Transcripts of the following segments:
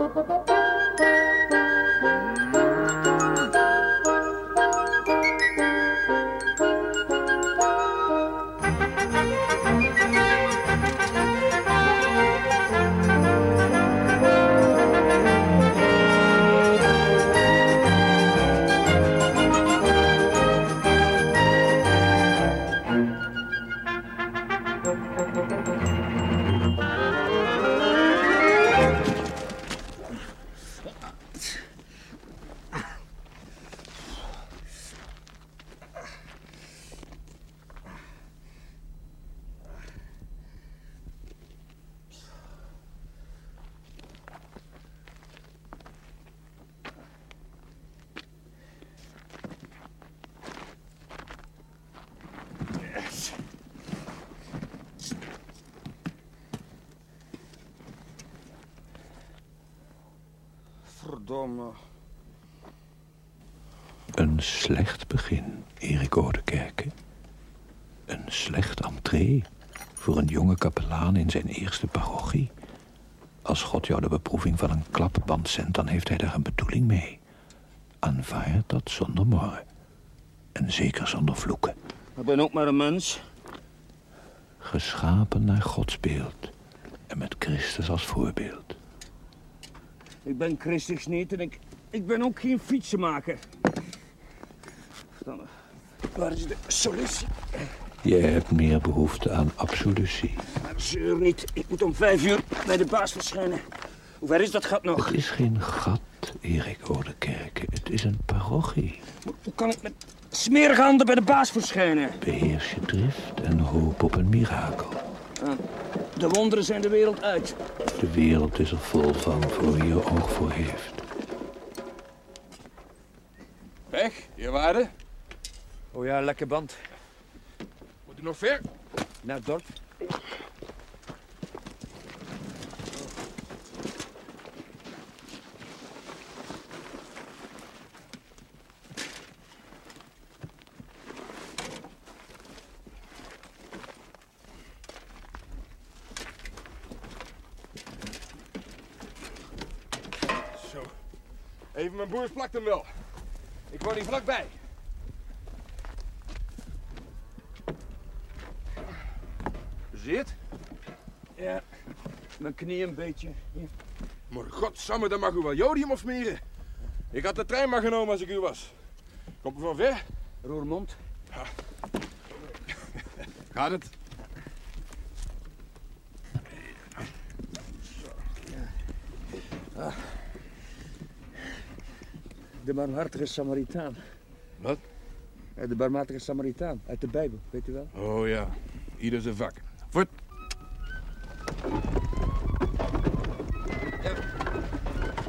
Thank you. Een slecht begin, Erik Oudekerke. Een slecht entree voor een jonge kapelaan in zijn eerste parochie. Als God jou de beproeving van een klapband zendt, dan heeft hij daar een bedoeling mee. Aanvaard dat zonder morren. En zeker zonder vloeken. Ik ben ook maar een mens. Geschapen naar Gods beeld. En met Christus als voorbeeld. Ik ben Christus niet en ik, ik ben ook geen fietsenmaker. Dan, waar is de solutie? Jij hebt meer behoefte aan absolutie. Zeur niet. Ik moet om vijf uur bij de baas verschijnen. Hoe ver is dat gat nog? Het is geen gat, Erik Oudekerke. Het is een parochie. Hoe kan ik met smerige handen bij de baas verschijnen? Beheers je drift en hoop op een mirakel. Ah, De wonderen zijn de wereld uit. De wereld is er vol van voor wie er oog voor heeft. Weg, eerwaarde. Oh ja, lekker band. Moet u nog ver? Naar het dorp. Zo. Plakt hem wel. Ik woon hier vlakbij. Zit? Ja, mijn knie een beetje. Maar godsamme, dan mag u wel jodium opsmeren. Ik had de trein maar genomen als ik u was. Komt u van ver? Roermond. Gaat het? Barmhartige Samaritaan. Wat? Ja, De barmhartige Samaritaan uit de Bijbel, weet u wel? Oh ja, ieder zijn vak. Voort.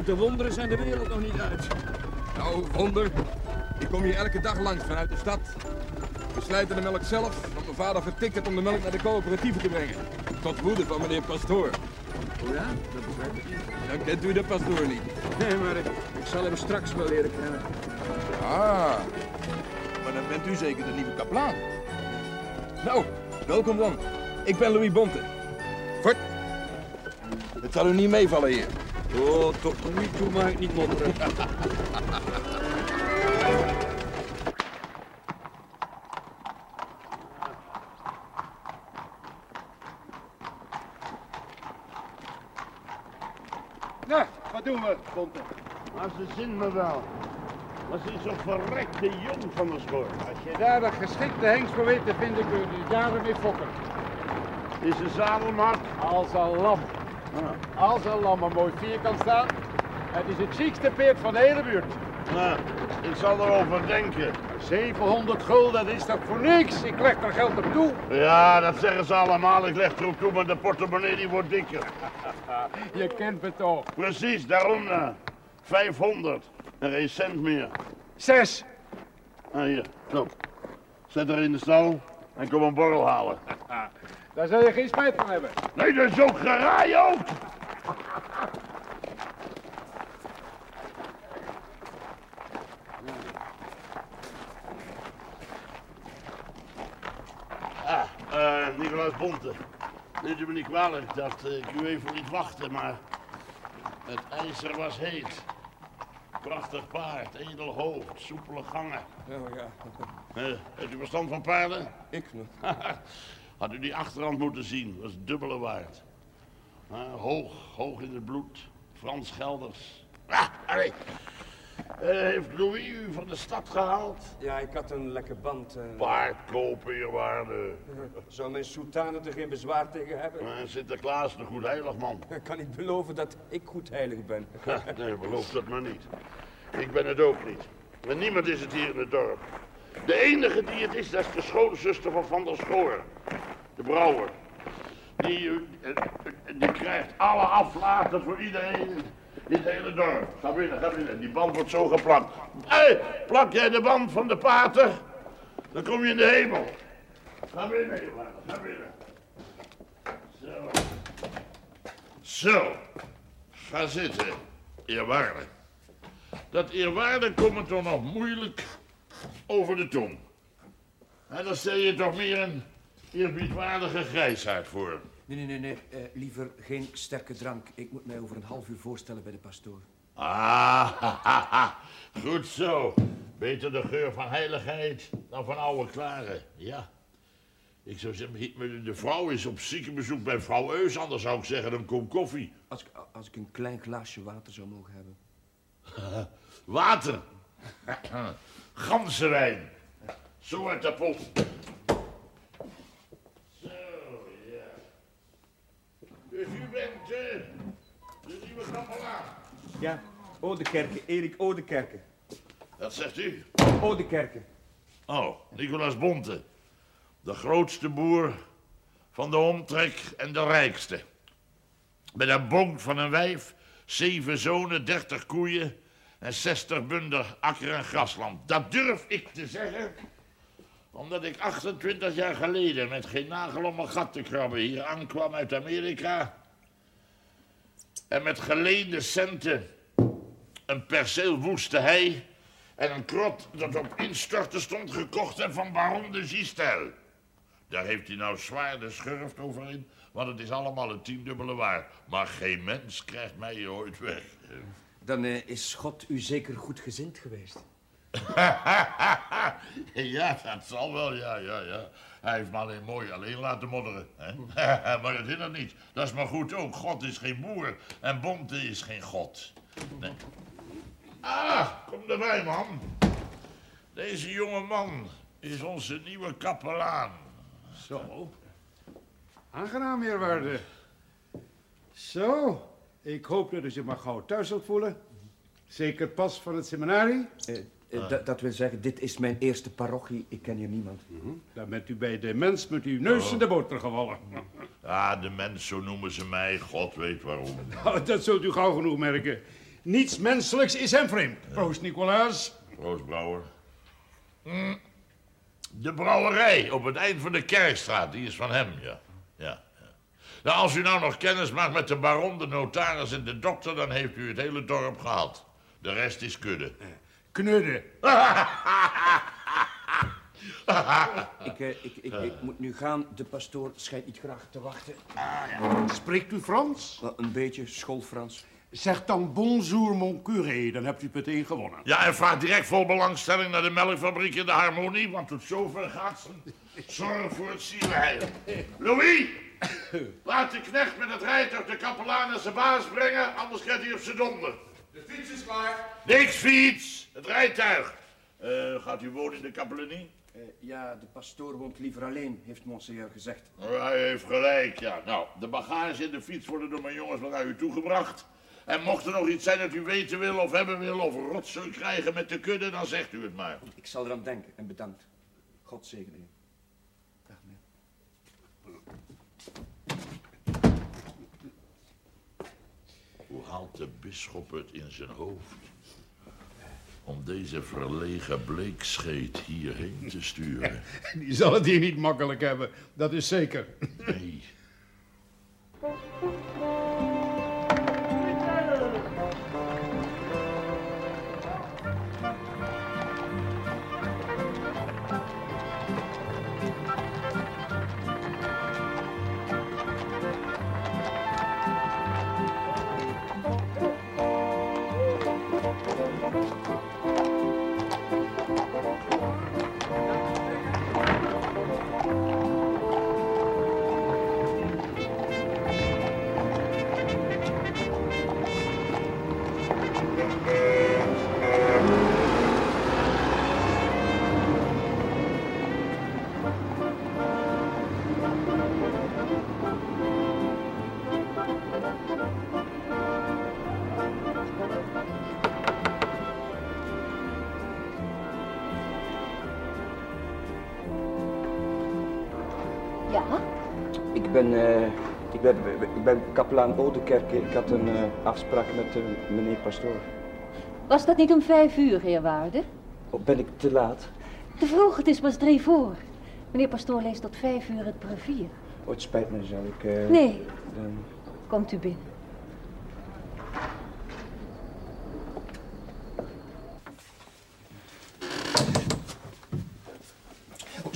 De wonderen zijn de wereld nog niet uit. Nou, wonder. Ik kom hier elke dag langs vanuit de stad. We slijten de melk zelf, want mijn vader vertikt het om de melk naar de coöperatieve te brengen. Tot woede van meneer Pastoor. Oh ja? Dat begrijp ik niet. Dan kent u de pastoor niet. Nee, maar zal hem straks wel leren kennen. Ah, maar dan bent u zeker de nieuwe kaplaan. Nou, welkom dan. Ik ben Louis Bonte. Voort. Het zal u niet meevallen hier. Oh, tot nu toe mag ik niet modderen. Nou, wat doen we, Bonte? Maar ze zien me wel. Maar ze is zo verrekte jong van de school. Als je daar een geschikte hengst voor weet te vinden, kun je die jaren mee fokken. Is een zadelmaat? Als een lam. Als een lam, een mooi vierkant staan. Het is het chicste peert van de hele buurt. Nou, ik zal erover denken. 700 gulden, dat is toch voor niks? Ik leg er geld op toe. Ja, dat zeggen ze allemaal. Ik leg erop toe, maar de portemonnee die wordt dikker. Je kent me toch. Precies, daarom eh, 500. En geen cent meer. Zes. Ah, hier, zo. Zet er in de stal en kom een borrel halen. Daar zal je geen spijt van hebben. Nee, dat is ook geraai ook. Ah, eh, Nicolaas Bonte. Neemt u me niet kwalijk dat eh, ik u even liet wachten, maar... Het ijzer was heet. Prachtig paard, edel hoofd, soepele gangen. Oh ja, Eh, heeft u verstand van paarden? ik. Had u die achterhand moeten zien, was dubbele waard. Ah, hoog, hoog in het bloed. Frans Gelders. Ah, allee. Eh, heeft Louis u van de stad gehaald? Ja, ik had een lekker band. eh. Paard kopen, eerwaarde. Zou mijn sultan er geen bezwaar tegen hebben? Maar Sinterklaas, een goed heilig man. Ik kan niet beloven dat ik goed heilig ben. Nee, beloof dat maar niet. Ik ben het ook niet. Maar niemand is het hier in het dorp. De enige die het is, dat is de schoonzuster van Van der Schoor. De brouwer. Die, die krijgt alle aflaten voor iedereen het hele dorp. Ga binnen, ga binnen. Die band wordt zo geplakt. Hé, plak jij de band van de pater? Dan kom je in de hemel. Ga binnen, jongen. Ga binnen. Zo. Zo. Ga zitten, eerwaarde. Dat eerwaarde komt toch nog moeilijk over de tong. En dan stel je toch meer een eerbiedwaardige grijsaard voor. Nee, nee, nee, nee. eh, liever geen sterke drank. Ik moet mij over een half uur voorstellen bij de pastoor. Ah, goed zo. Beter de geur van heiligheid dan van oude klaren. Ja. Ik zou zeggen, de vrouw is op ziekenbezoek bij vrouw Eus, anders zou ik zeggen een kom koffie. Als ik, als ik een klein glaasje water zou mogen hebben. Water. Ganzenwijn. Zo uit de pot. Zo, ja. De nieuwe kapelaan. Ja, Oudekerke, Erik Oudekerke. Dat zegt u. Oudekerke. Oh, Nicolaas Bonte. De grootste boer van de omtrek en de rijkste. Met een bonk van een wijf, zeven zonen, dertig koeien en zestig bunder akker en grasland. Dat durf ik te zeggen, omdat ik 28 jaar geleden met geen nagel om mijn gat te krabben hier aankwam uit Amerika. En met geleende centen een perceel woeste hei en een krot dat op instorten stond gekocht heb van baron de Gistel. Daar heeft hij nou zwaar de schurft over in, want het is allemaal een tiendubbele waar. Maar geen mens krijgt mij ooit weg. Dan eh, is God u zeker goed gezind geweest. ja, dat zal wel, ja, ja, ja. Hij heeft me alleen mooi alleen laten modderen. Hè? maar dat hindert niet. Dat is maar goed ook. God is geen boer en Bonte is geen God. Nee. Ah, kom erbij, man. Deze jonge man is onze nieuwe kapelaan. Zo. Aangenaam, eerwaarde. Zo. Ik hoop dat u zich maar gauw thuis zult voelen. Zeker pas van het seminarie. Eh, eh, dat- Dat wil zeggen, dit is mijn eerste parochie. Ik ken hier niemand. Dan bent u bij de mens met uw neus in de boter gevallen. Ah, de mens, zo noemen ze mij. God weet waarom. Nou, dat zult u gauw genoeg merken. Niets menselijks is hem vreemd. Proost, Nicolaas. Proost, brouwer. Hm. De brouwerij op het eind van de Kerkstraat, die is van hem, ja. ja, ja. Nou, als u nou nog kennis maakt met de baron, de notaris en de dokter... dan heeft u het hele dorp gehad. De rest is kudde. Knudden. Ik, eh, ik, ik, ik moet nu gaan. De pastoor schijnt niet graag te wachten. Spreekt u Frans? Wel, een beetje schoolfrans. Zeg dan bonjour, mon curé. Dan hebt u het meteen gewonnen. Ja, en vaar direct vol belangstelling naar de melkfabriek in de Harmonie... want tot zover gaat ze. Zorg voor het zielenheil. Louis! Laat de knecht met het rijtuig de kapelaan naar zijn baas brengen... anders krijgt hij op zijn donder. De fiets is klaar. Niks fiets, het rijtuig. Eh, gaat u wonen in de kapelanie? Eh, ja, de pastoor woont liever alleen, heeft monseigneur gezegd. Oh, hij heeft gelijk, ja. Nou, de bagage en de fiets worden door mijn jongens wel naar u toegebracht. En mocht er nog iets zijn dat u weten wil of hebben wil of rotzooi krijgen met de kudde, dan zegt u het maar. Ik zal eraan denken en bedankt. God zegene u. Dag, meneer. Hoe haalt de bisschop het in zijn hoofd om deze verlegen bleekscheet hierheen te sturen? Die zal het hier niet makkelijk hebben. Dat is zeker. Nee. Ja? Ik ben, eh, ik ben, ik ben kapelaan Oudekerke. Ik had een eh, afspraak met eh, meneer Pastoor. Was dat niet om vijf uur, eerwaarde? Oh, ben ik te laat? Te vroeg, het is pas drie voor. Meneer Pastoor leest tot vijf uur het brevier. Oh, het spijt me, zou ik... Nee, dan- komt u binnen.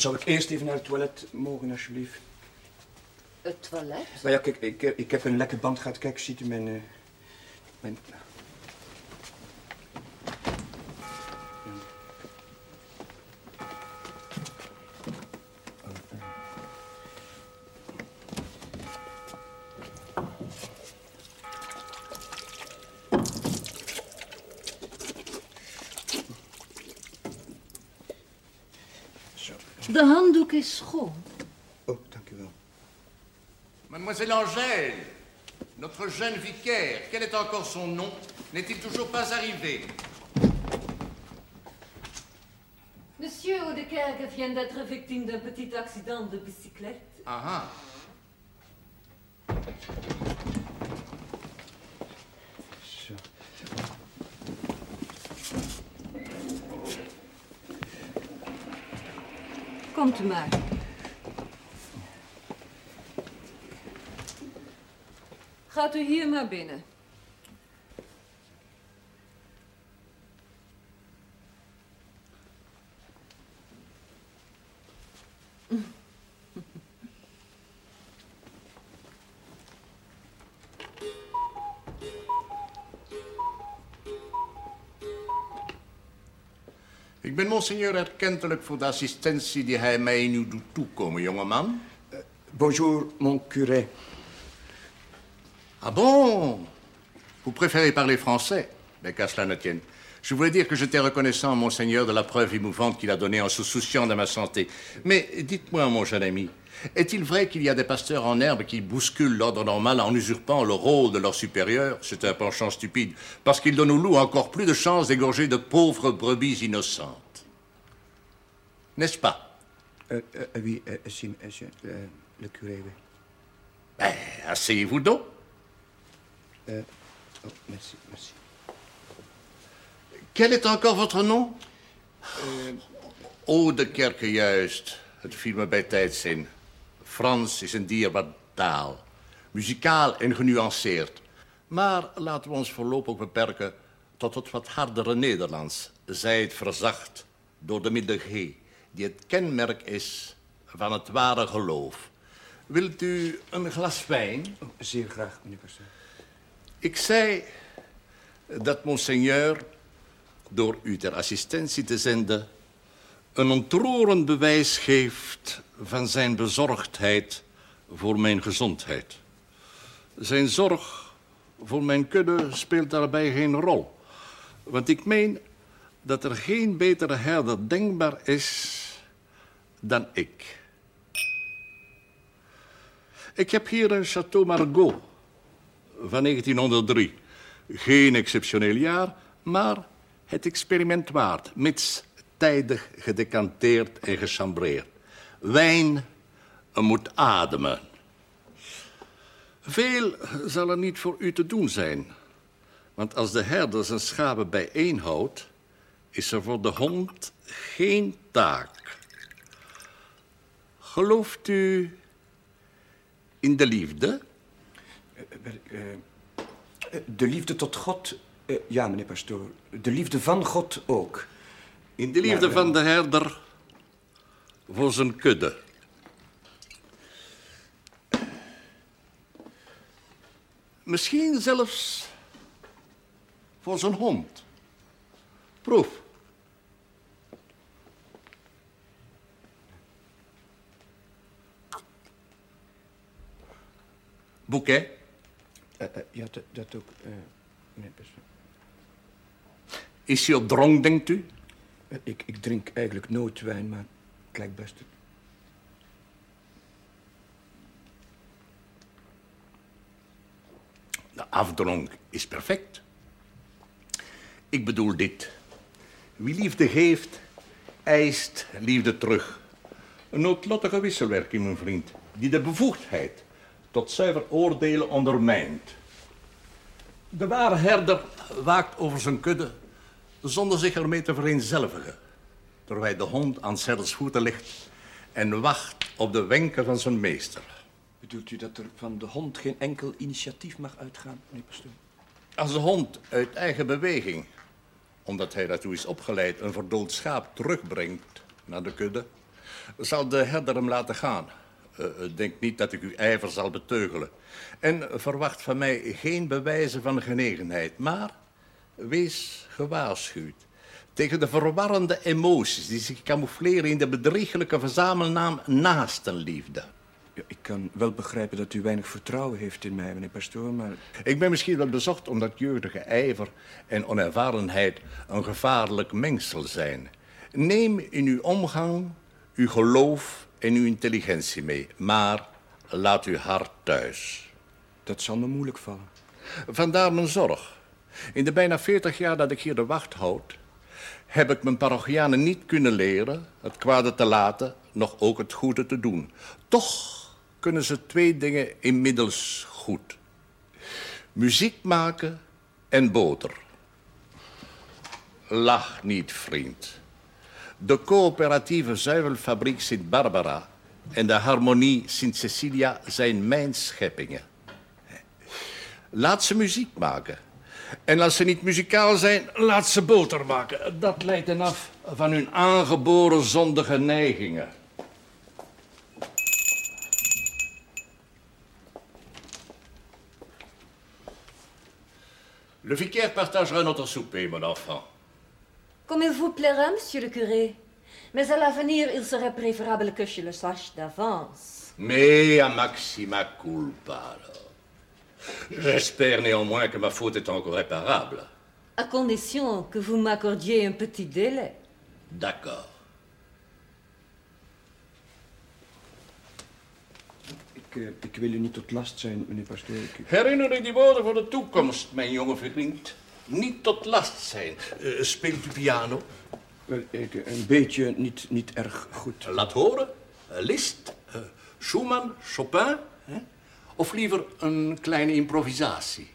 Zou ik eerst even naar het toilet mogen, alsjeblieft? Het toilet? Nou ja, kijk, ik, ik heb een lekke band gehad. Kijk, ziet u mijn... eh, mijn... Angèle, notre jeune vicaire, quel est encore son nom? N'est-il toujours pas arrivé? Monsieur Oudekerke vient d'être victime d'un petit accident de bicyclette. Ah ah. Komt u maar. Gaat u hier maar binnen. Ik ben monseigneur erkentelijk voor de assistentie die hij mij nu doet toekomen, jongeman. Bonjour, mon curé. Ah bon? Vous préférez parler français? Mais qu'à cela ne tienne. Je voulais dire que j'étais reconnaissant, monseigneur, de la preuve émouvante qu'il a donnée en se souciant de ma santé. Mais dites-moi, mon jeune ami, est-il vrai qu'il y a des pasteurs en herbe qui bousculent l'ordre normal en usurpant le rôle de leur supérieur? C'est un penchant stupide, parce qu'ils donnent aux loups encore plus de chances d'égorger de pauvres brebis innocentes. N'est-ce pas? Euh, euh, oui, euh, si, monsieur, euh, le curé, oui. Ben, asseyez-vous donc. Euh, oh, merci, merci. Quel est encore votre nom? Ode Kerke, juist. Het viel me bij tijds in. Frans is een dierbaar taal. Muzikaal en genuanceerd. Maar laten we ons voorlopig beperken tot het wat hardere Nederlands. Zij het verzacht door de middel G, die het kenmerk is van het ware geloof. Wilt u een glas wijn? Oh, zeer graag, meneer Pastoor. Ik zei dat monseigneur, door u ter assistentie te zenden, een ontroerend bewijs geeft van zijn bezorgdheid voor mijn gezondheid. Zijn zorg voor mijn kudde speelt daarbij geen rol. Want ik meen dat er geen betere herder denkbaar is dan ik. Ik heb hier een Château Margaux van 1903. Geen exceptioneel jaar, maar het experiment waard, mits tijdig gedecanteerd en gechambreerd. Wijn moet ademen. Veel zal er niet voor u te doen zijn. Want als de herder zijn schapen bijeenhoudt, is er voor de hond geen taak. Gelooft u in de liefde? Eh, wel, eh, eh, de liefde tot God, eh, ja, meneer Pastoor. De liefde van God ook. In de liefde Maar, eh, van de herder voor zijn kudde. Misschien zelfs voor zijn hond. Proef. Bouquet. Eh, eh, ja, dat, dat ook, eh, meneer. Is hij op dronk, denkt u? Ik, ik drink eigenlijk nooit wijn, maar het lijkt best. De afdronk is perfect. Ik bedoel dit. Wie liefde geeft, eist liefde terug. Een noodlottige wisselwerking, mijn vriend, die de bevoegdheid tot zuiver oordelen ondermijnt. De ware herder waakt over zijn kudde zonder zich ermee te vereenzelvigen, terwijl de hond aan Cerders voeten ligt en wacht op de wenken van zijn meester. Bedoelt u dat er van de hond geen enkel initiatief mag uitgaan, meneer Pastoor? Als de hond uit eigen beweging, omdat hij daartoe is opgeleid, een verdood schaap terugbrengt naar de kudde, zal de herder hem laten gaan. Uh, denk niet dat ik uw ijver zal beteugelen. En verwacht van mij geen bewijzen van genegenheid, maar wees gewaarschuwd tegen de verwarrende emoties die zich camoufleren in de bedrieglijke verzamelnaam naastenliefde. Ja, ik kan wel begrijpen dat u weinig vertrouwen heeft in mij, meneer Pastoor, maar... Ik ben misschien wel bezocht omdat jeugdige ijver en onervarenheid een gevaarlijk mengsel zijn. Neem in uw omgang uw geloof en uw intelligentie mee, maar laat uw hart thuis. Dat zal me moeilijk vallen. Vandaar mijn zorg. In de bijna veertig jaar dat ik hier de wacht houd, heb ik mijn parochianen niet kunnen leren het kwade te laten, nog ook het goede te doen. Toch kunnen ze twee dingen inmiddels goed. Muziek maken en boter. Lach niet, vriend. De coöperatieve zuivelfabriek Sint Barbara en de harmonie Sint Cecilia zijn mijn scheppingen. Laat ze muziek maken. En als ze niet muzikaal zijn, laat ze boter maken. Dat leidt hen af van hun aangeboren zondige neigingen. Le vicaire partagera notre souper, mon enfant. Comme il vous plaira, monsieur le curé. Mais à l'avenir, il serait préférable que je le sache d'avance. Mea maxima culpa. J'espère néanmoins que ma faute est encore réparable. À condition que vous m'accordiez un petit délai. D'accord. Ik, ik wil u niet tot last zijn, meneer Pastoor. Ik... Herinner u die woorden voor de toekomst, mijn jonge vriend. Niet tot last zijn. Uh, speelt u piano? Ik, een beetje, niet, niet erg goed. Laat horen. Uh, Liszt, Schumann, Chopin. Hè? Of liever een kleine improvisatie?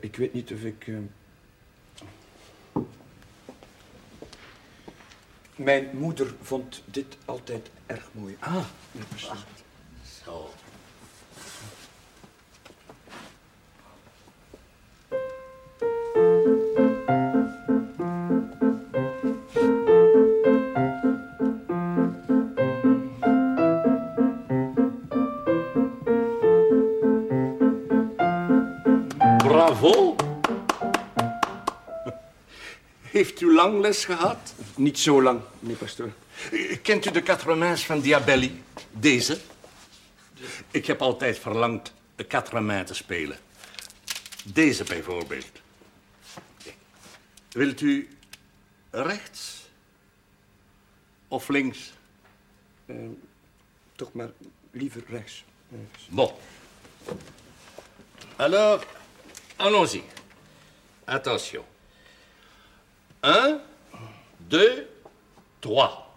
Ik weet niet of ik... Mijn moeder vond dit altijd erg mooi. Ah, zo. Bravo. Heeft u lang les gehad? Niet zo lang, meneer Pastoor. Kent u de quatre mains van Diabelli? Deze? Ik heb altijd verlangd de quatre mains te spelen. Deze bijvoorbeeld. Wilt u rechts of links? Uh, toch maar liever rechts. rechts. Bon. Alors, allons-y. Attention. Un, deux, trois.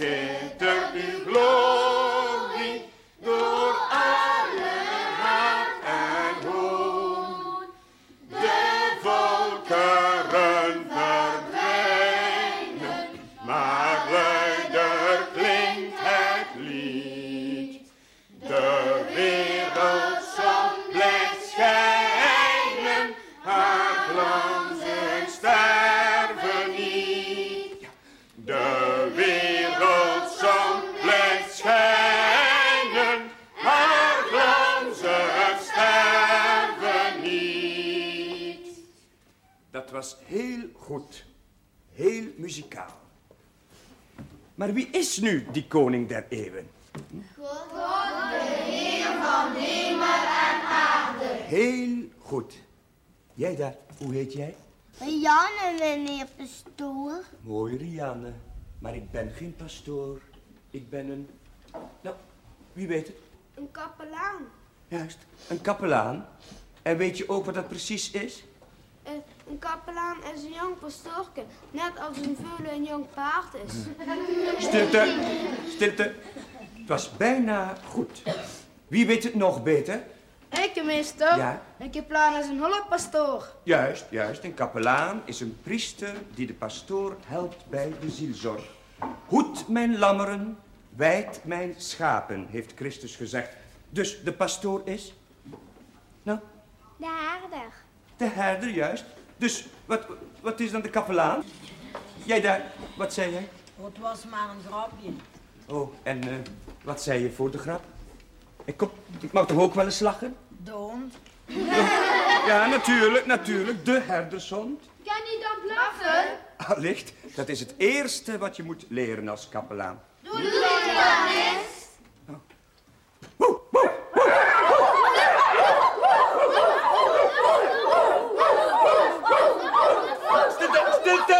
Yeah. Is nu die koning der eeuwen? Heel goed. Jij daar, hoe heet jij? Janne, meneer pastoor. Mooi, Rianne. Maar ik ben geen pastoor. Ik ben een... Nou, wie weet het? Een kapelaan. Juist, een kapelaan. En weet je ook wat dat precies is? Een kapelaan is een jong pastoorke, net als een veulen een jong paard is. Stilte, stilte. Het was bijna goed. Wie weet het nog beter? Ik, meester. Ja? Een kapelaan is een hulppastoor. Juist, juist. Een kapelaan is een priester die de pastoor helpt bij de zielzorg. Hoed mijn lammeren, wijd mijn schapen, heeft Christus gezegd. Dus de pastoor is? Nou, De herder. de herder, juist. Dus wat, wat is dan de kapelaan? Jij daar, wat zei jij? Het was maar een grapje. Oh, en eh, wat zei je voor de grap? Ik, kom, ik mag toch ook wel eens lachen? De hond. Ja, natuurlijk, natuurlijk. De herdershond. Kan je dan blaffen? Allicht, dat is het eerste wat je moet leren als kapelaan. Doe dan eens? Stilte, stilte!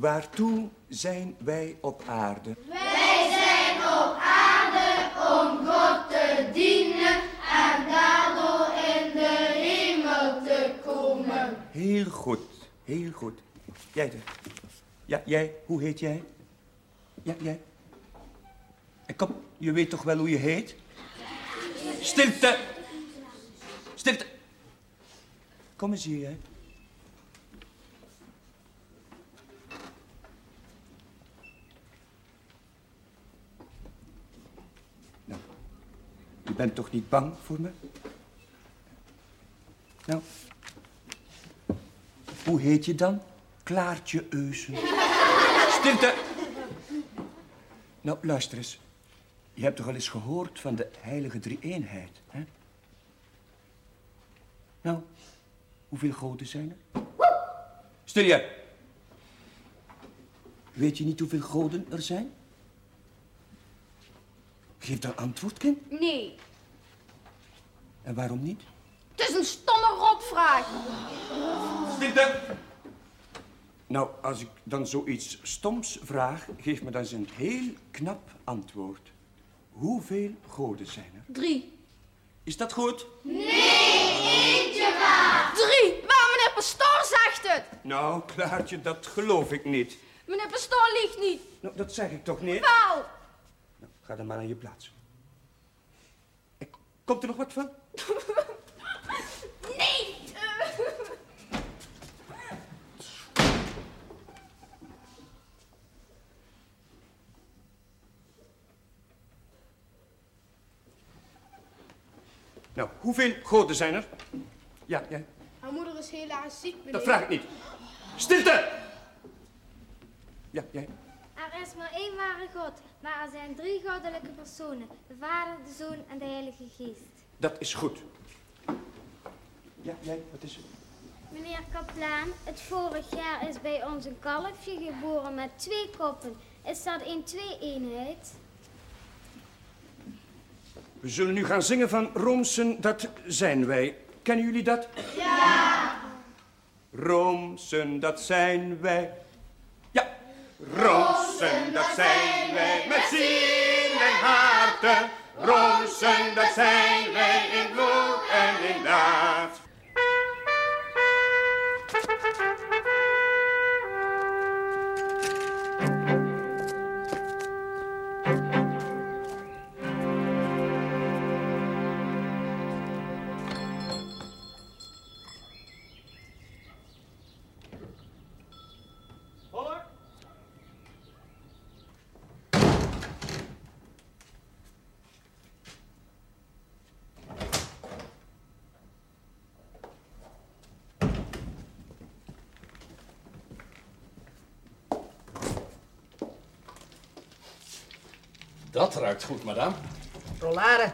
Waartoe zijn wij op aarde? Wij zijn op aarde om God te dienen en daardoor in de hemel te komen. Heel goed, heel goed. Jij daar. Ja, jij, hoe heet jij? Ja, jij. En kom, je weet toch wel hoe je heet? Stilte! Stilte! Kom eens hier, hè. Je bent toch niet bang voor me? Nou, hoe heet je dan? Klaartje Eusen. Stilte! Nou, luister eens. Je hebt toch al eens gehoord van de heilige drie-eenheid, hè? Nou, hoeveel goden zijn er? Stil je! Weet je niet hoeveel goden er zijn? Geef dan antwoord, kind. Nee, En waarom niet? het is een stomme rotvraag. Stilte! Nou, als ik dan zoiets stoms vraag, geef me dan eens een heel knap antwoord. Hoeveel goden zijn er? Drie. Is dat goed? Drie! Maar meneer pastoor zegt het! Nou, Klaartje, dat geloof ik niet. Meneer pastoor liegt niet. Nou, dat zeg ik toch niet? Wel! Ga dan maar aan je plaats. Komt er nog wat van? Nee! Nou, hoeveel goden zijn er? Ja, ja, Haar moeder is helaas ziek, meneer. dat vraag ik niet. Stilte! Ja, jij. Er is maar één ware God, maar er zijn drie goddelijke personen. De Vader, de Zoon en de Heilige Geest. Dat is goed. Ja, jij, wat is het? Meneer Kaplaan, het vorig jaar is bij ons een kalfje geboren met twee koppen. Is dat een twee-eenheid? We zullen nu gaan zingen van Roomsen, dat zijn wij. Kennen jullie dat? Ja. Roomsen, dat zijn wij. Roomsen, dat zijn wij met ziel en harten. Roomsen, dat zijn wij in woord en in daad. Dat ruikt goed, madame. Rollade.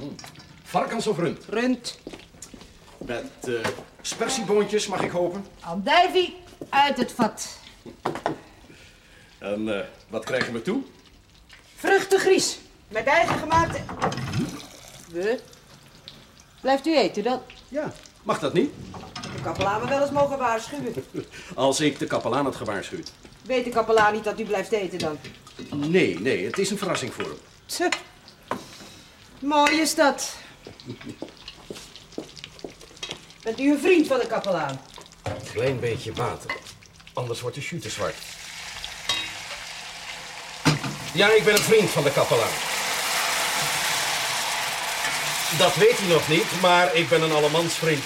Mm. Varkens of rund? Rund. Met eh spersieboontjes, mag ik hopen. Andijvie uit het vat. En eh, wat krijgen we toe? Vruchtengries. Met eigen gemaakte... We? Blijft u eten dan? Ja. Mag dat niet? De kapelaan me wel eens mogen waarschuwen. Als ik de kapelaan had gewaarschuwd. Weet de kapelaan niet dat u blijft eten dan? Nee, nee, het is een verrassing voor hem. Tse. Mooi is dat. Bent u een vriend van de kapelaan? Klein beetje water. Anders wordt de chute zwart. Ja, ik ben een vriend van de kapelaan. Dat weet hij nog niet, maar ik ben een allemansvriend.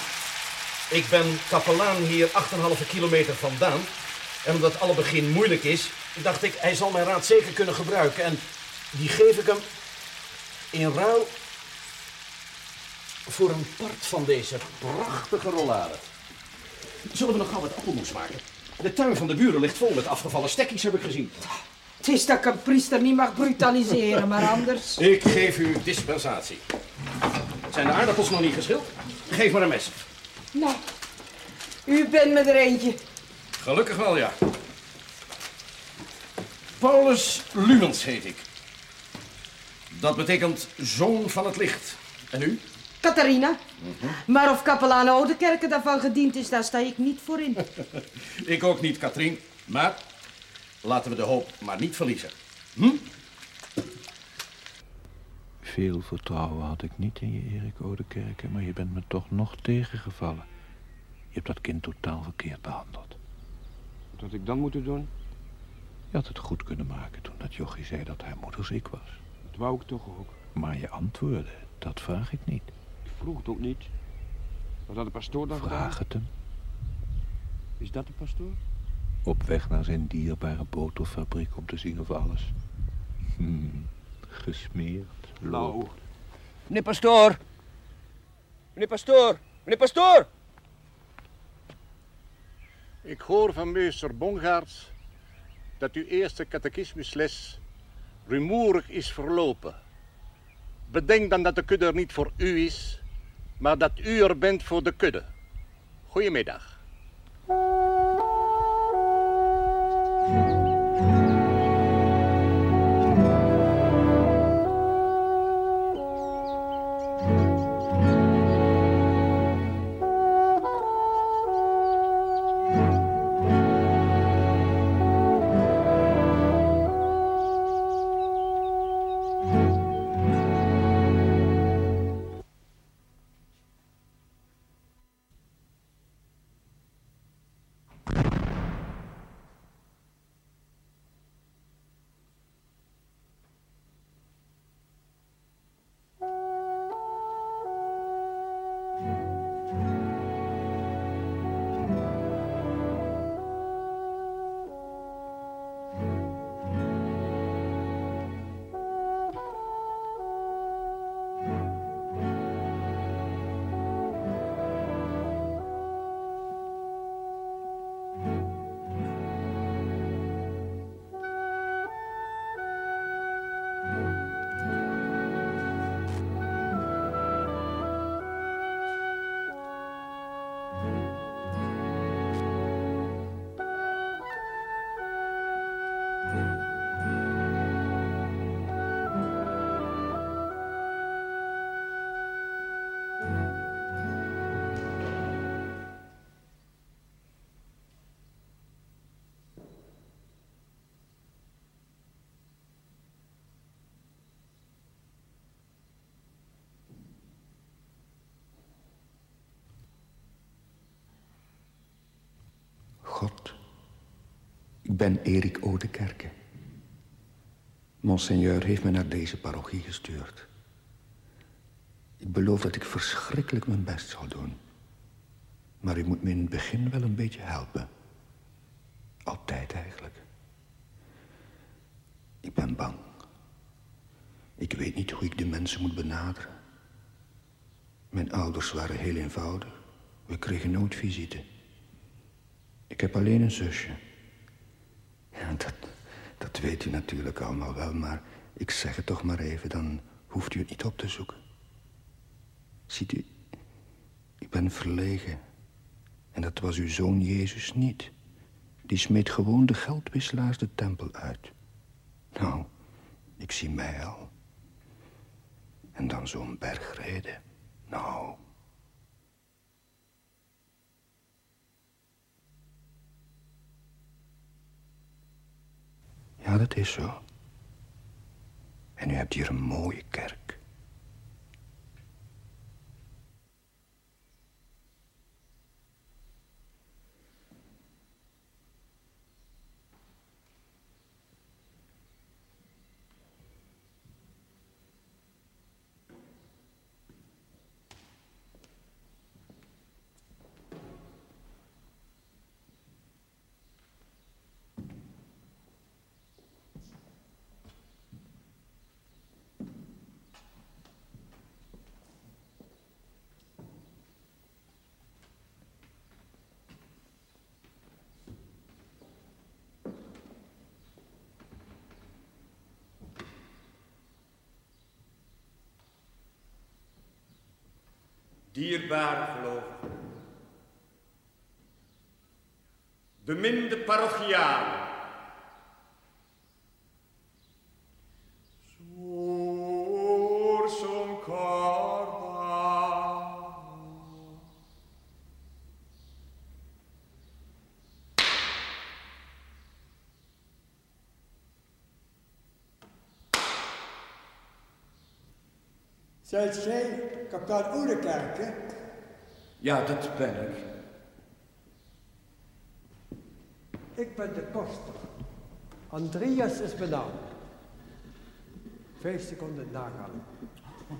Ik ben kapelaan hier 8,5 kilometer vandaan. En omdat alle begin moeilijk is, dacht ik, hij zal mijn raad zeker kunnen gebruiken. En die geef ik hem in ruil voor een part van deze prachtige rollade. Zullen we nog gauw wat appelmoes maken? De tuin van de buren ligt vol met afgevallen stekkies, heb ik gezien. Het is dat ik een priester niet mag brutaliseren, maar anders... Ik geef u dispensatie. Zijn de aardappels nog niet geschild? Geef maar een mes. Nou, u bent me er eentje. Gelukkig wel, ja. Paulus Lumens heet ik. Dat betekent zoon van het licht. En u? Catharina. Maar of kapelaan Oudekerke daarvan gediend is, daar sta ik niet voor in. Ik ook niet, Katrien. Maar laten we de hoop maar niet verliezen. Hm? Veel vertrouwen had ik niet in je, Erik Oudekerke, maar je bent me toch nog tegengevallen. Je hebt dat kind totaal verkeerd behandeld. Wat had ik dan moeten doen? Je had het goed kunnen maken toen dat jochie zei dat hij moederziek was. Dat wou ik toch ook. Maar je antwoordde, dat vraag ik niet. Ik vroeg het ook niet. Wat had de pastoor dan gedaan? Vraag het hem. Is dat de pastoor? Op weg naar zijn dierbare boterfabriek om te zien of alles... Hmm, gesmeerd Nou. loopt. Meneer pastoor! Meneer pastoor! Meneer pastoor! Ik hoor van meester Bongaerts dat uw eerste catechismusles rumoerig is verlopen. Bedenk dan dat de kudde er niet voor u is, maar dat u er bent voor de kudde. Goedemiddag. God, ik ben Erik Oudekerke. Monseigneur heeft me naar deze parochie gestuurd. Ik beloof dat ik verschrikkelijk mijn best zal doen. Maar u moet me in het begin wel een beetje helpen. Altijd eigenlijk. Ik ben bang. Ik weet niet hoe ik de mensen moet benaderen. Mijn ouders waren heel eenvoudig. We kregen nooit visite. Ik heb alleen een zusje. Ja, dat, dat weet u natuurlijk allemaal wel, maar Ik zeg het toch maar even, dan hoeft u het niet op te zoeken. Ziet u, ik ben verlegen. En dat was uw zoon Jezus niet. Die smeet gewoon de geldwisselaars de tempel uit. Nou, ik zie mij al. En dan zo'n bergreden. Nou. Ja, dat is zo. En u hebt hier een mooie kerk. Dierbare gelovigen. Beminde parochianen. Sursum corda. Zijt jij kapitein Oudekerke? Ja, dat ben ik. Ik ben de koster. Andreas is mijn naam. Vijf seconden nagaan.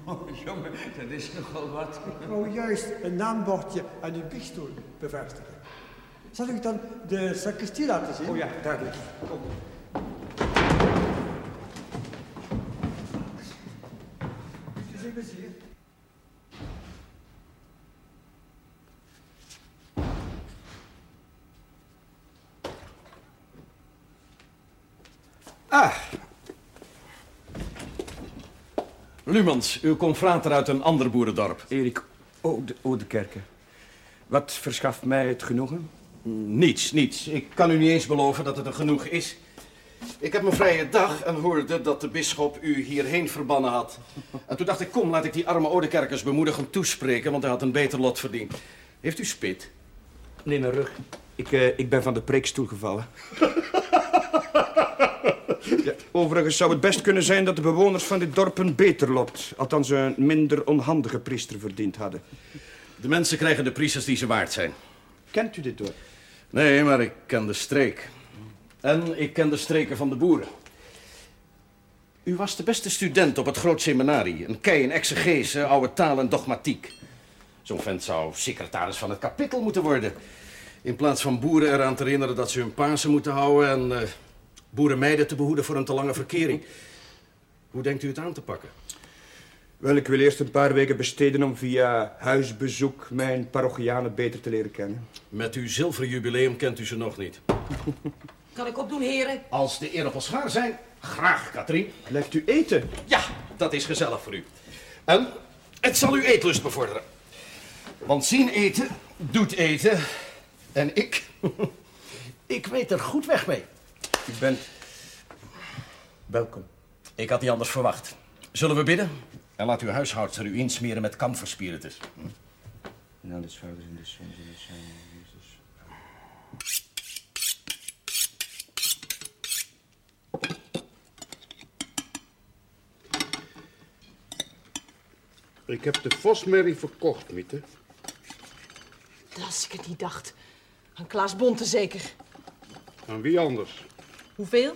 Oh, jongen, dat is nogal wat. Ik wou juist een naambordje aan uw biechtstoel bevestigen. Zal ik dan de sacristie laten zien? Oh ja, duidelijk. Kom. Veel plezier. Lumans, uw confrater uit een ander boerendorp. Erik Ode. Wat verschaft mij het genoegen? Niets, niets. Ik kan u niet eens beloven dat het er genoeg is. Ik heb mijn vrije dag en hoorde dat de bisschop u hierheen verbannen had. En toen dacht ik, kom, laat ik die arme Oudekerkers bemoedigen toespreken, want hij had een beter lot verdiend. Heeft u spit? Nee, mijn rug. Ik, eh, ik ben van de preekstoel gevallen. ja, overigens zou het best kunnen zijn dat de bewoners van dit dorp een beter lot, althans een minder onhandige priester verdiend hadden. De mensen krijgen de priesters die ze waard zijn. Kent u dit dorp? Nee, maar ik ken de streek. En ik ken de streken van de boeren. U was de beste student op het groot seminarie. Een kei in exegese, oude taal en dogmatiek. Zo'n vent zou secretaris van het kapittel moeten worden. In plaats van boeren eraan te herinneren dat ze hun Pasen moeten houden... en eh, boerenmeiden te behoeden voor een te lange verkering. Hoe denkt u het aan te pakken? Wel, ik wil eerst een paar weken besteden om via huisbezoek mijn parochianen beter te leren kennen. Met uw zilveren jubileum kent u ze nog niet. Kan ik opdoen, heren? Als de eerappels gaar zijn, graag, Katrien. Legt u eten? Ja, dat is gezellig voor u. En het zal uw eetlust bevorderen. Want zien eten doet eten. En ik, ik weet er goed weg mee. U bent welkom. Ik had niet anders verwacht. Zullen we bidden? En laat uw huishoudster u insmeren met kamferspiritus. Nou, vaders en des zoons en des Heilige Jezus. Ik heb de Vosmerrie verkocht, Miete. Als ik het niet dacht. Aan Klaas Bonte zeker. Aan wie anders? Hoeveel?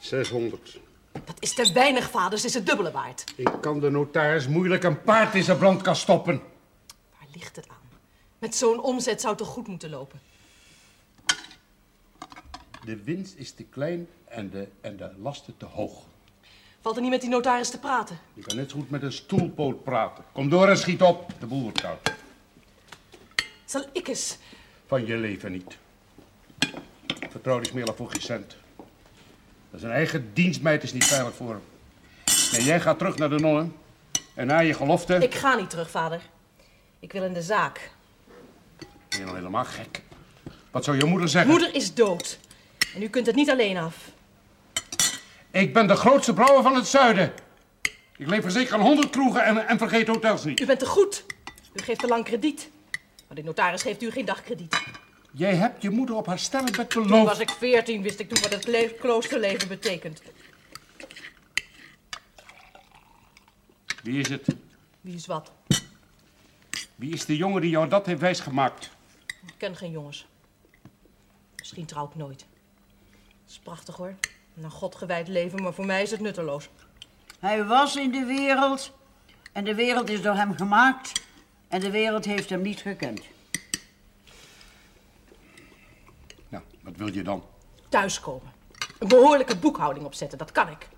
600. Dat is te weinig, vaders. Is het dubbele waard. Ik kan de notaris moeilijk een paard in zijn brandkast stoppen. Waar ligt het aan? Met zo'n omzet zou het toch goed moeten lopen? De winst is te klein en de, en de lasten te hoog. Valt er niet met die notaris te praten? Je kan net zo goed met een stoelpoot praten. Kom door en schiet op. De boel wordt koud. Zal ik eens? Van je leven niet. Vertrouw die smeerlap voor geen cent. Dat zijn eigen dienstmeid is niet veilig voor hem. Nee, jij gaat terug naar de nonnen. En na je gelofte... Ik ga niet terug, vader. Ik wil in de zaak. Ben je nou helemaal gek? Wat zou je moeder zeggen? Moeder is dood. En u kunt het niet alleen af. Ik ben de grootste brouwer van het zuiden. Ik lever zeker aan honderd kroegen en, en vergeet hotels niet. U bent te goed. U geeft te lang krediet. Maar de notaris geeft u geen dagkrediet. Jij hebt je moeder op haar stellenbed Toen beloofd. was ik veertien, wist ik toen wat het le- kloosterleven betekent. Wie is het? Wie is wat? Wie is de jongen die jou dat heeft wijsgemaakt? Ik ken geen jongens. Misschien trouw ik nooit. Het is prachtig hoor. Een aan God gewijd leven, maar voor mij is het nutteloos. Hij was in de wereld en de wereld is door hem gemaakt en de wereld heeft hem niet gekend. Nou, wat wil je dan? Thuiskomen. Een behoorlijke boekhouding opzetten, dat kan ik.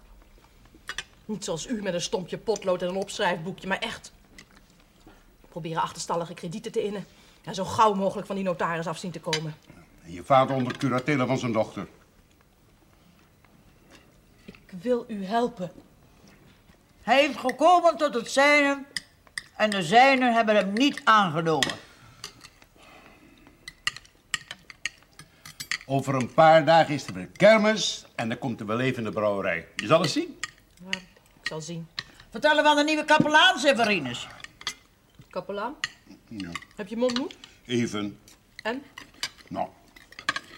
Niet zoals u met een stompje potlood en een opschrijfboekje, maar echt. Proberen achterstallige kredieten te innen. En zo gauw mogelijk van die notaris af zien te komen. En je vader onder curatele van zijn dochter. Ik wil u helpen. Hij heeft gekomen tot het zijne en de zijnen hebben hem niet aangenomen. Over een paar dagen is er weer kermis en dan komt er wel even in de brouwerij. Je zal het zien. Ja, ik zal zien. Vertel hem van de nieuwe kapelaan, Severinus. Kapelaan, Ja. heb je mond moe? Even. En? Nou,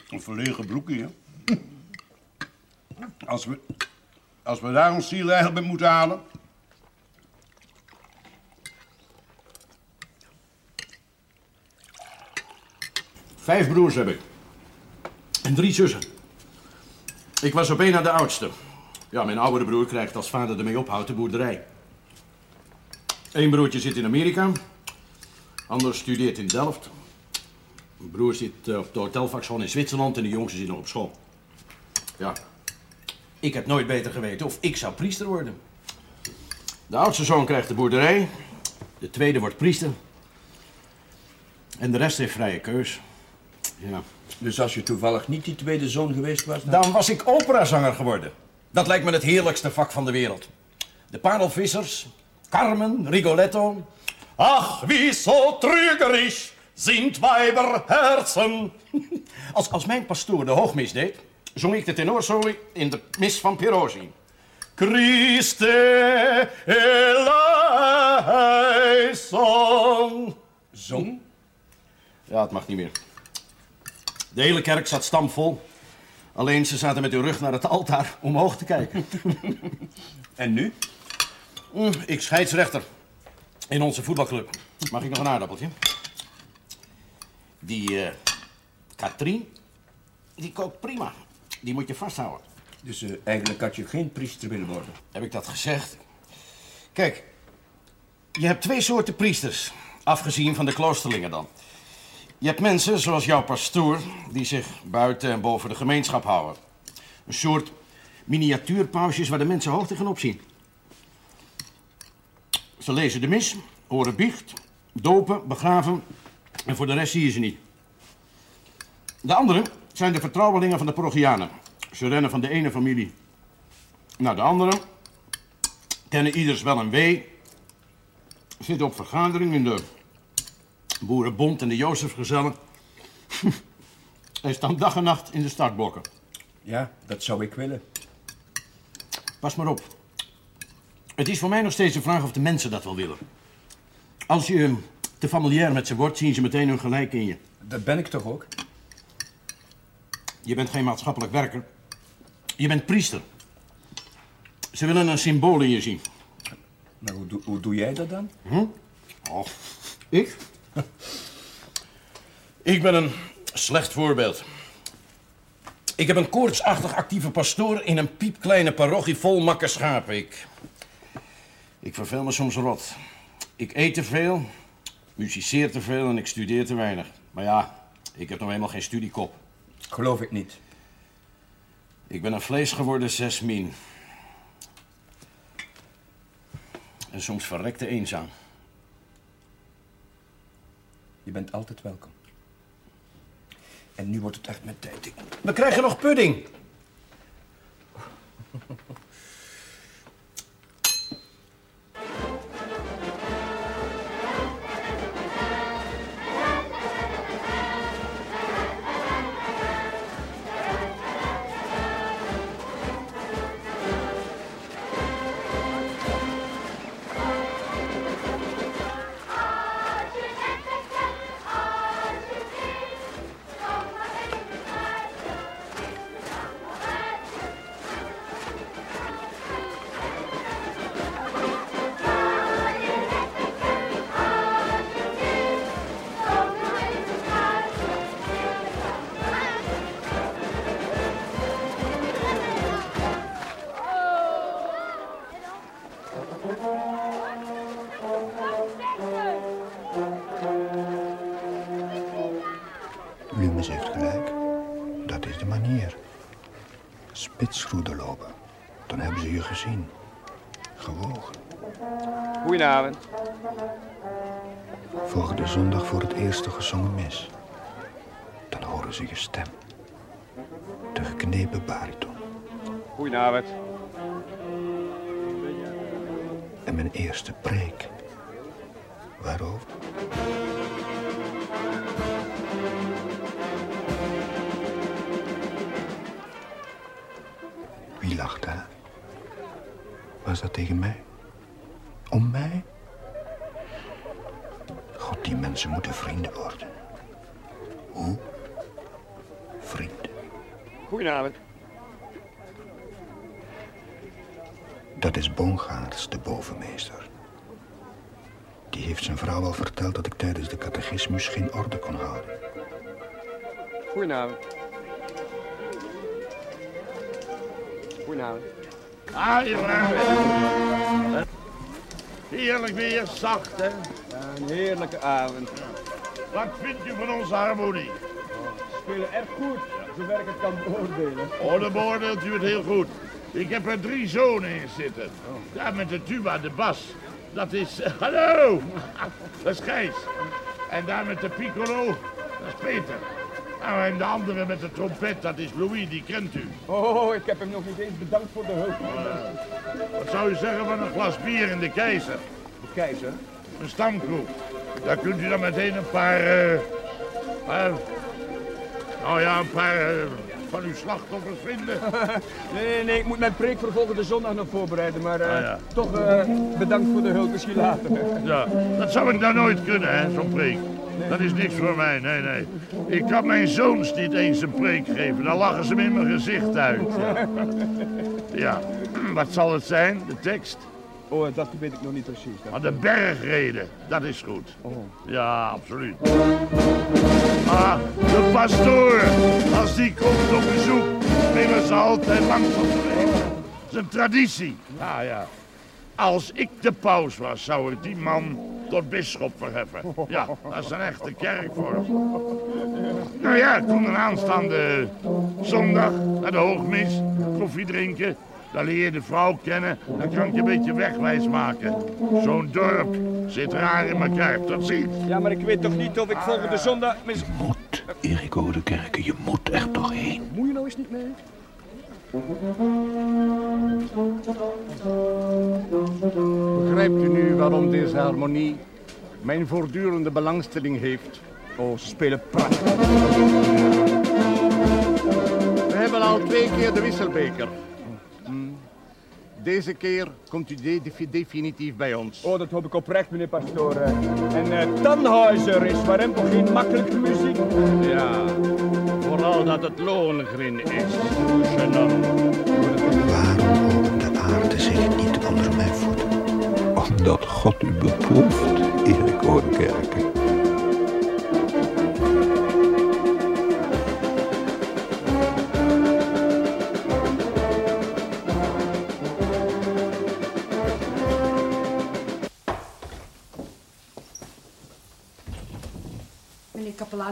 een verlegen broekje, hè? Als we, als we daar ons ziel eigenlijk bij moeten halen. Vijf broers heb ik. En drie zussen. Ik was op één na de oudste. Ja, mijn oudere broer krijgt als vader ermee ophoudt de boerderij. Eén broertje zit in Amerika. Ander studeert in Delft. Een broer zit eh, op de hotelvakschool in Zwitserland en de jongste zit nog op school. Ja, ik heb nooit beter geweten of ik zou priester worden. De oudste zoon krijgt de boerderij. De tweede wordt priester. En de rest heeft vrije keus. Ja. Dus als je toevallig niet die tweede zoon geweest was... Dan was ik operazanger geworden. Dat lijkt me het heerlijkste vak van de wereld. De parelvissers, Carmen, Rigoletto. Ach, wie zo trügerisch sind Weiberherzen. Als, als mijn pastoor de hoogmis deed, zong ik de tenorsolo in de mis van Perosi. Christe eleison. Zong? Ja, het mag niet meer. De hele kerk zat stamvol. Alleen ze zaten met hun rug naar het altaar omhoog te kijken. en nu? Mm, ik scheidsrechter in onze voetbalclub. Mag ik nog een aardappeltje? Die eh Katrien, die kookt prima. Die moet je vasthouden. Dus eh, eigenlijk had je geen priester willen worden. Heb ik dat gezegd? Kijk, je hebt twee soorten priesters. Afgezien van de kloosterlingen dan. Je hebt mensen zoals jouw pastoor, die zich buiten en boven de gemeenschap houden. Een soort miniatuurpausjes waar de mensen hoog tegenop zien. Ze lezen de mis, horen biecht, dopen, begraven en voor de rest zie je ze niet. De anderen zijn de vertrouwelingen van de parochianen. Ze rennen van de ene familie naar de andere, kennen ieders wel een wee, zitten op vergadering in de Boerenbond en de Jozefgezellen. en staan dag en nacht in de startblokken. Ja, dat zou ik willen. Pas maar op. Het is voor mij nog steeds een vraag of de mensen dat wel willen. Als je te familiair met ze wordt, zien ze meteen hun gelijk in je. Dat ben ik toch ook? Je bent geen maatschappelijk werker. Je bent priester. Ze willen een symbool in je zien. Maar hoe, doe- hoe doe jij dat dan? Hm? Oh, ik? Ik ben een slecht voorbeeld. Ik heb een koortsachtig actieve pastoor in een piepkleine parochie vol makke schapen. Ik, ik verveel me soms rot. Ik eet te veel, muziceer te veel en ik studeer te weinig. Maar ja, ik heb nog helemaal geen studiekop. Geloof ik niet. Ik ben een vleesgeworden zesmin. En soms verrekte eenzaam. Je bent altijd welkom. En nu wordt het echt met tijd. We krijgen nog pudding. Goedenavond. Volgende zondag voor het eerste gezongen mis. Dan horen ze je stem. De geknepen bariton. Goedenavond. En mijn eerste preek. Waarover? Wie lacht daar? Was dat tegen mij? Dat is Bongaards, de bovenmeester. Die heeft zijn vrouw al verteld dat ik tijdens de catechismus geen orde kon houden. Goedenavond. Goedenavond. Ah, we. Heerlijk weer, zacht hè. een heerlijke avond. Wat vindt u van onze harmonie? spelen erg goed, zover ik het kan beoordelen. Oh, dan beoordeelt u het heel goed. Ik heb er drie zonen in zitten. Ja, met de tuba, de bas. Dat is... hallo! Dat is Gijs. En daar met de piccolo, dat is Peter. Nou, en de andere met de trompet, dat is Louis, die kent u. Oh, ik heb hem nog niet eens bedankt voor de hulp. Wat zou u zeggen van een glas bier in de keizer? De keizer? Een stamkroeg. Daar kunt u dan meteen een paar... eh, eh, nou ja, een paar eh, van uw slachtoffers vinden. nee, nee, nee, ik moet mijn preek voor volgende zondag nog voorbereiden. Maar eh, Ah, ja. toch eh, bedankt voor de hulp, misschien later. Ja, dat zou ik nou nooit kunnen, hè, zo'n preek. Dat is niks voor mij, nee, nee. Ik kan mijn zoons niet eens een preek geven. Dan lachen ze me in mijn gezicht uit. Ja. ja. Wat zal het zijn, de tekst? Oh, dat weet ik nog niet precies. Dat- Maar de bergreden, dat is goed. Ja, absoluut. Ah, de pastoor, als die komt op bezoek, willen ze altijd lang van geweest. Dat is een traditie. Ja, ja. Als ik de paus was, zou ik die man tot bisschop verheffen. Ja, dat is een echte kerkvorm. Nou ja, kom dan aanstaande zondag naar de hoogmis, koffie drinken. Dan leer je de vrouw kennen, dan kan ik je een beetje wegwijs maken. Zo'n dorp zit raar in elkaar. Tot ziens. Ja, maar ik weet toch niet of ik volgende zondag... mis- Erik Oudekerke, je moet er toch heen. Moet je nou eens niet mee? Begrijpt u nu waarom deze harmonie mijn voortdurende belangstelling heeft? Oh, ze spelen prachtig. We hebben al twee keer de wisselbeker. Deze keer komt u de- de- definitief bij ons. Oh, dat hoop ik oprecht, meneer Pastoor. En eh Tannhäuser is voor hem toch geen makkelijke muziek? Ja, vooral dat het Lohengrin is. Genant. Waarom de aarde zich niet onder mijn voeten? Omdat God u beproeft, Erik Oudekerke.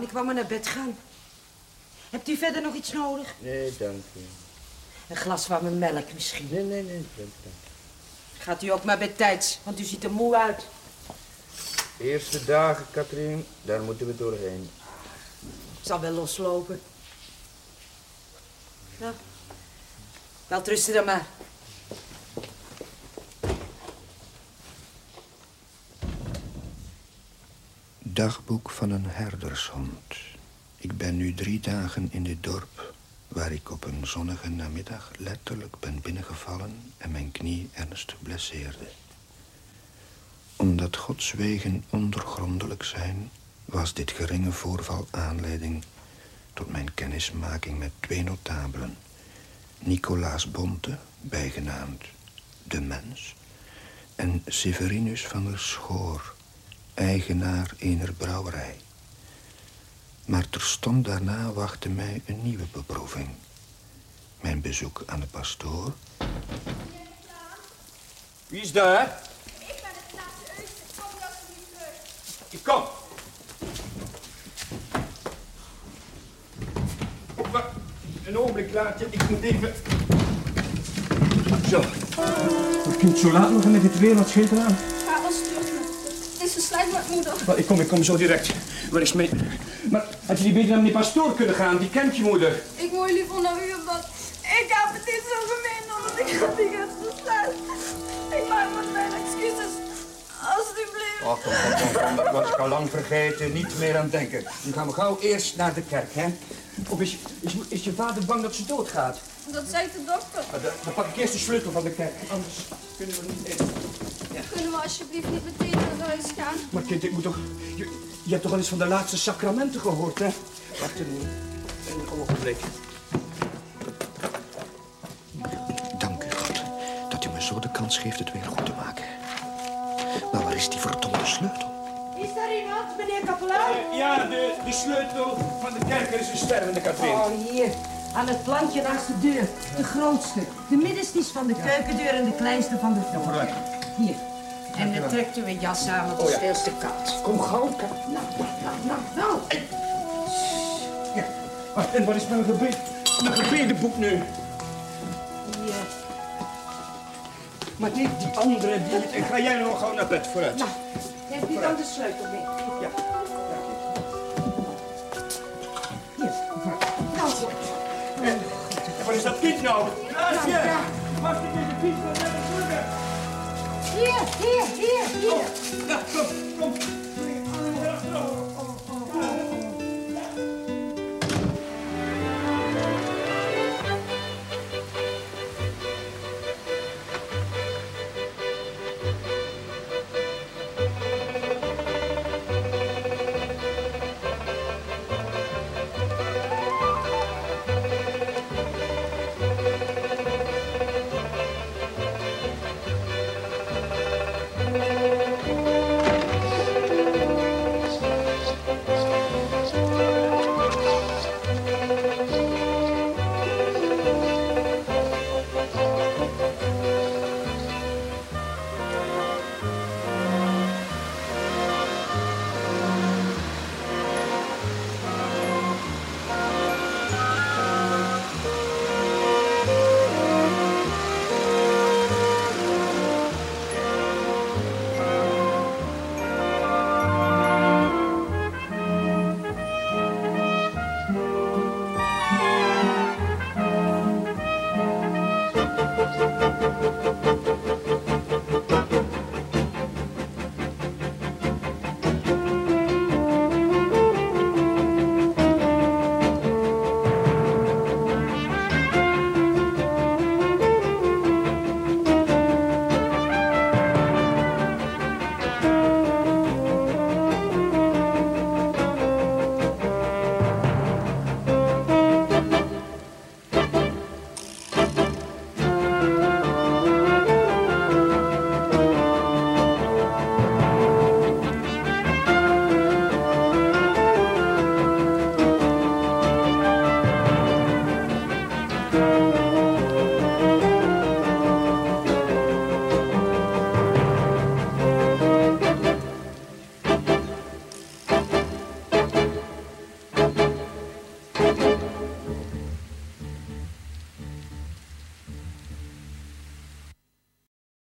Ik wou maar naar bed gaan. Hebt u verder nog iets nodig? Nee, dank u. Een glas warme melk misschien? Nee, nee, nee, dank u. Gaat u ook maar bij tijds, want u ziet er moe uit. Eerste dagen, Katrien, daar moeten we doorheen. Zal wel loslopen. Nou, wel rusten dan maar. Dagboek van een herdershond. Ik ben nu drie dagen in dit dorp... waar ik op een zonnige namiddag letterlijk ben binnengevallen... en mijn knie ernstig blesseerde. Omdat Gods wegen ondergrondelijk zijn... was dit geringe voorval aanleiding... tot mijn kennismaking met twee notabelen. Nicolaas Bonte, bijgenaamd De Mens... en Severinus van der Schoor eigenaar ener brouwerij. Maar terstond daarna wachtte mij een nieuwe beproeving. Mijn bezoek aan de pastoor Wie is daar? Ik ben het laatste Eus. Kom alsjeblieft terug. Ik kom. Wacht, Een ogenblik, Klaartje. Ik moet even Zo. Wat kind zo laat nog met dit weer? Wat scheelt eraan? Ik kom, ik kom zo direct. Waar is mijn... Maar had je niet beter naar meneer Pastoor kunnen gaan? Die kent je moeder. Ik moet liever naar u, omdat ik heb het niet zo gemeen, omdat ik had die gisteren Ik maak met mijn excuses. Alsjeblieft. Och, kom, kom, kom, kom. Dat was ik al lang vergeten. Niet meer aan denken. Nu gaan we gauw eerst naar de kerk, hè? Of is, is, is je vader bang dat ze doodgaat? Dat zei de dokter. Ah, Dan, dan pak ik eerst de sleutel van de kerk. Anders kunnen we niet in. Kunnen we alsjeblieft niet meteen huis gaan? Maar kind, ik moet toch... Je, je hebt toch al eens van de laatste sacramenten gehoord, hè? Wacht een, een ogenblik. Dank u, God, dat u me zo de kans geeft het weer goed te maken. Maar waar is die verdomde sleutel? Is daar iemand, meneer kapelaan? Ja, de, de sleutel van de kerk er is een stervende Katrien. Oh, hier. Aan het plankje naast de deur. De grootste. De middenste is van de keukendeur en de kleinste van de vooruit. Hier. En dan trekt u een jas aan, want het Oh, is ja. veel te koud. Kom gauw. Nou, nou, nou, nou, nou. Ja. En wat is mijn gebed? Mijn gebedenboek nu? Hier. Maar die, die andere, die... En ga jij nog gauw naar bed, vooruit. Nou, heb u dan de sleutel mee? Ja. Hier. Nou, goed. En wat is dat kind nou? Naast je! Ja, ja. Wacht, ik in de fiets van Here, here, here, here. Oh, no, no, no.